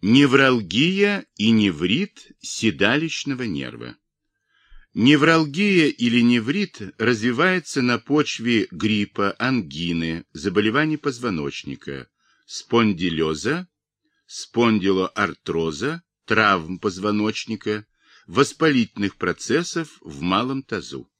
Невралгия и неврит седалищного нерва. Невралгия или неврит развивается на почве гриппа, ангины, заболеваний позвоночника, спондилеза, спондилоартроза, травм позвоночника, воспалительных процессов в малом тазу.